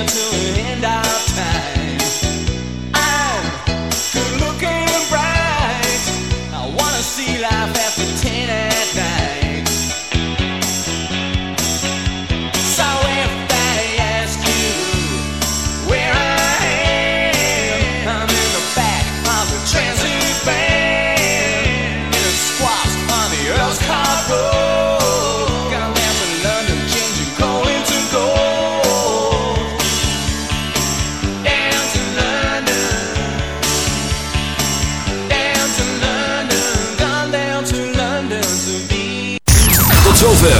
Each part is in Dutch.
until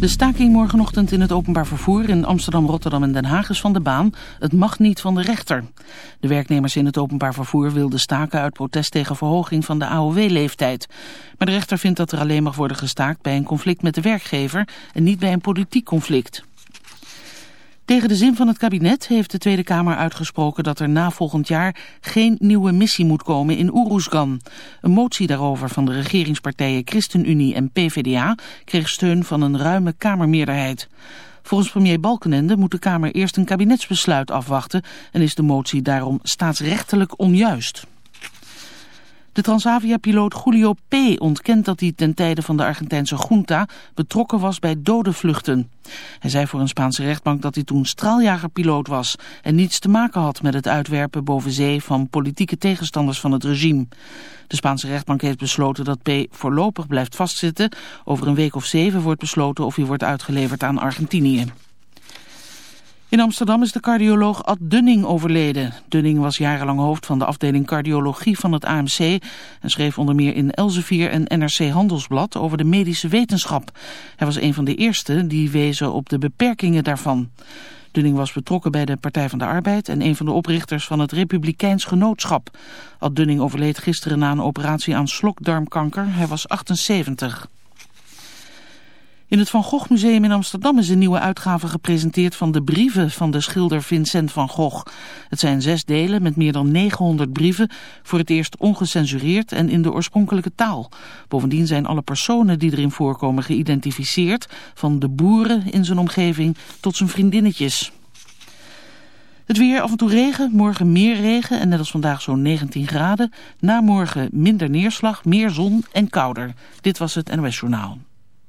De staking morgenochtend in het openbaar vervoer in Amsterdam, Rotterdam en Den Haag is van de baan. Het mag niet van de rechter. De werknemers in het openbaar vervoer wilden staken uit protest tegen verhoging van de AOW-leeftijd. Maar de rechter vindt dat er alleen mag worden gestaakt bij een conflict met de werkgever en niet bij een politiek conflict. Tegen de zin van het kabinet heeft de Tweede Kamer uitgesproken dat er na volgend jaar geen nieuwe missie moet komen in Oeroesgan. Een motie daarover van de regeringspartijen ChristenUnie en PvdA kreeg steun van een ruime Kamermeerderheid. Volgens premier Balkenende moet de Kamer eerst een kabinetsbesluit afwachten en is de motie daarom staatsrechtelijk onjuist. De Transavia-piloot Julio P. ontkent dat hij ten tijde van de Argentijnse junta betrokken was bij dode vluchten. Hij zei voor een Spaanse rechtbank dat hij toen straaljagerpiloot was en niets te maken had met het uitwerpen boven zee van politieke tegenstanders van het regime. De Spaanse rechtbank heeft besloten dat P. voorlopig blijft vastzitten. Over een week of zeven wordt besloten of hij wordt uitgeleverd aan Argentinië. In Amsterdam is de cardioloog Ad Dunning overleden. Dunning was jarenlang hoofd van de afdeling cardiologie van het AMC... en schreef onder meer in Elsevier en NRC Handelsblad over de medische wetenschap. Hij was een van de eerste die wezen op de beperkingen daarvan. Dunning was betrokken bij de Partij van de Arbeid... en een van de oprichters van het Republikeins Genootschap. Ad Dunning overleed gisteren na een operatie aan slokdarmkanker. Hij was 78. In het Van Gogh Museum in Amsterdam is een nieuwe uitgave gepresenteerd van de brieven van de schilder Vincent van Gogh. Het zijn zes delen met meer dan 900 brieven, voor het eerst ongecensureerd en in de oorspronkelijke taal. Bovendien zijn alle personen die erin voorkomen geïdentificeerd, van de boeren in zijn omgeving tot zijn vriendinnetjes. Het weer af en toe regen, morgen meer regen en net als vandaag zo'n 19 graden. Na morgen minder neerslag, meer zon en kouder. Dit was het NOS Journaal.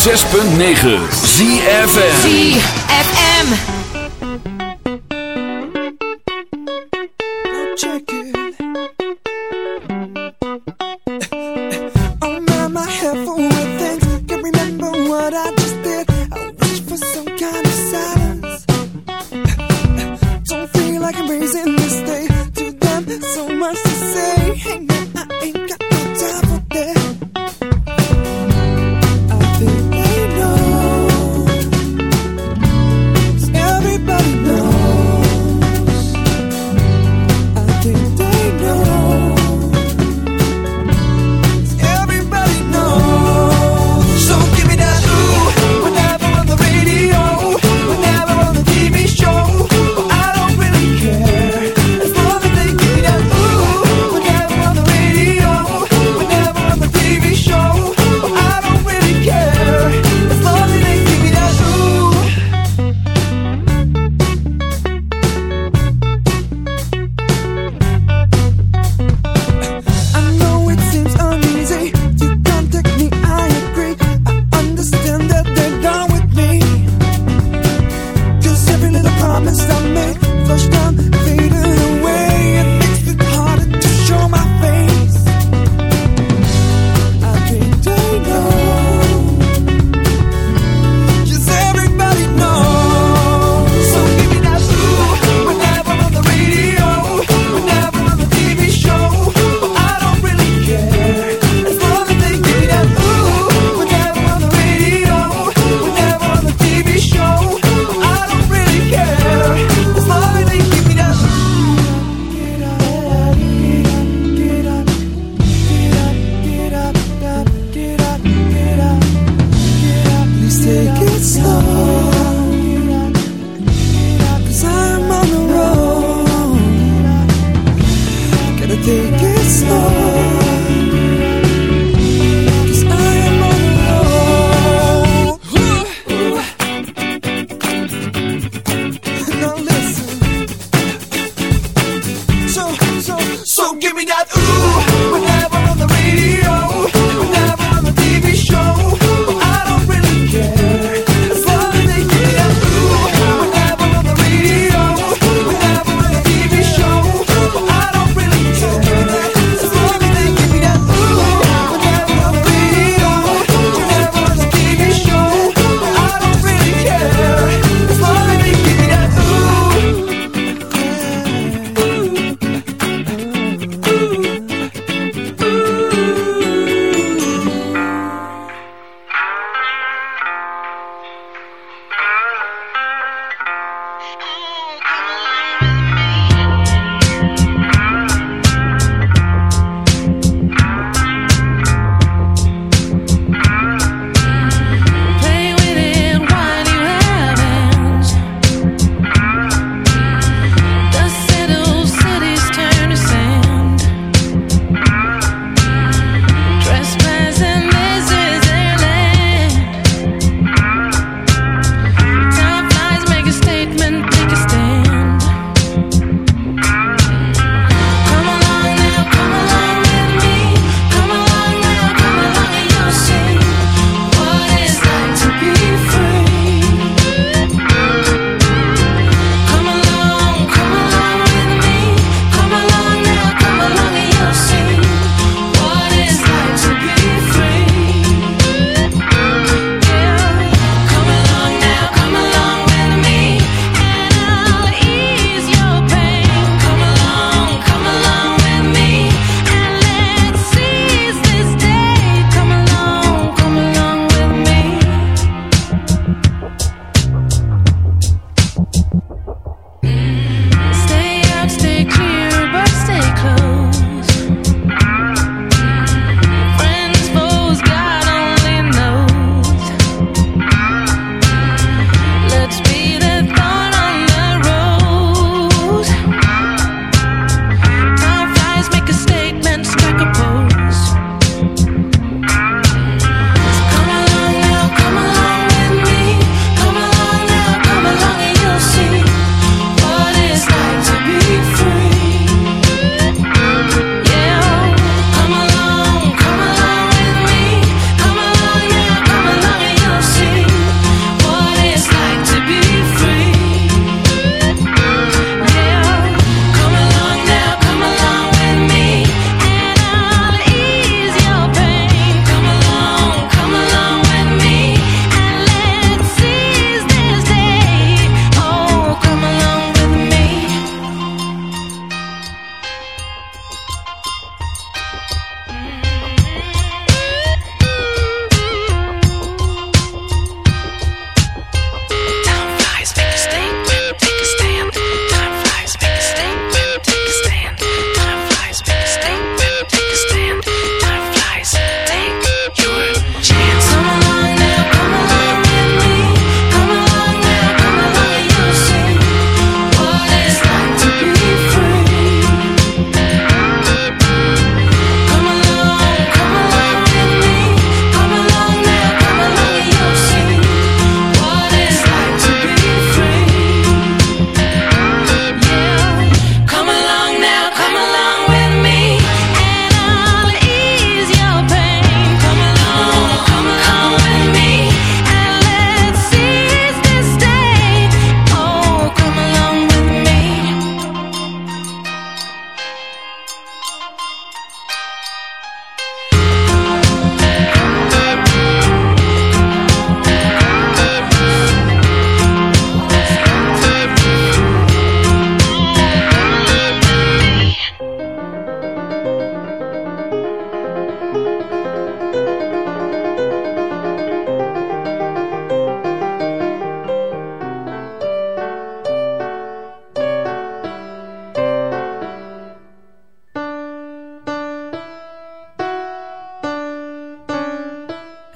106.9 Zie!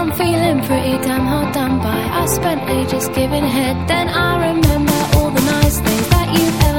I'm feeling pretty damn hard done by. I spent ages giving head, then I remember all the nice things that you've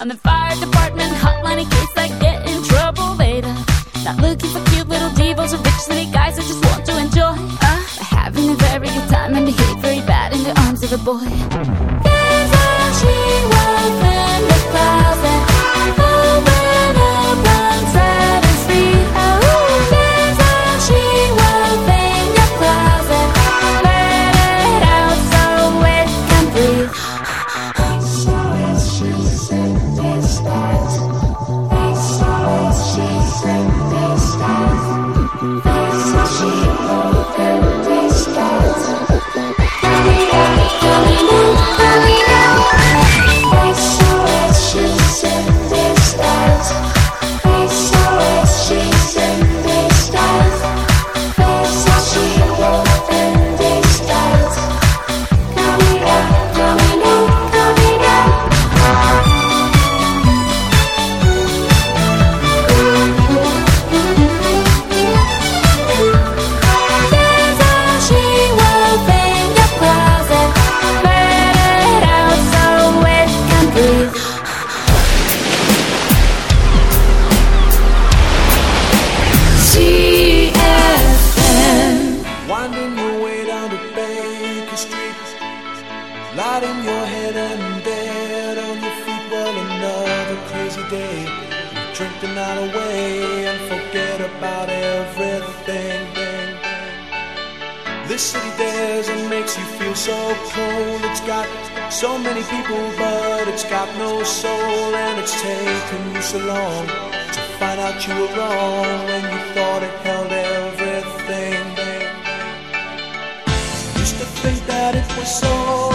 I'm the fire department hotline in case I get in trouble later. Not looking for cute little devils or rich city guys, I just want to enjoy. Uh, having a very good time and behave very bad in the arms of a boy. was so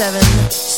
seven,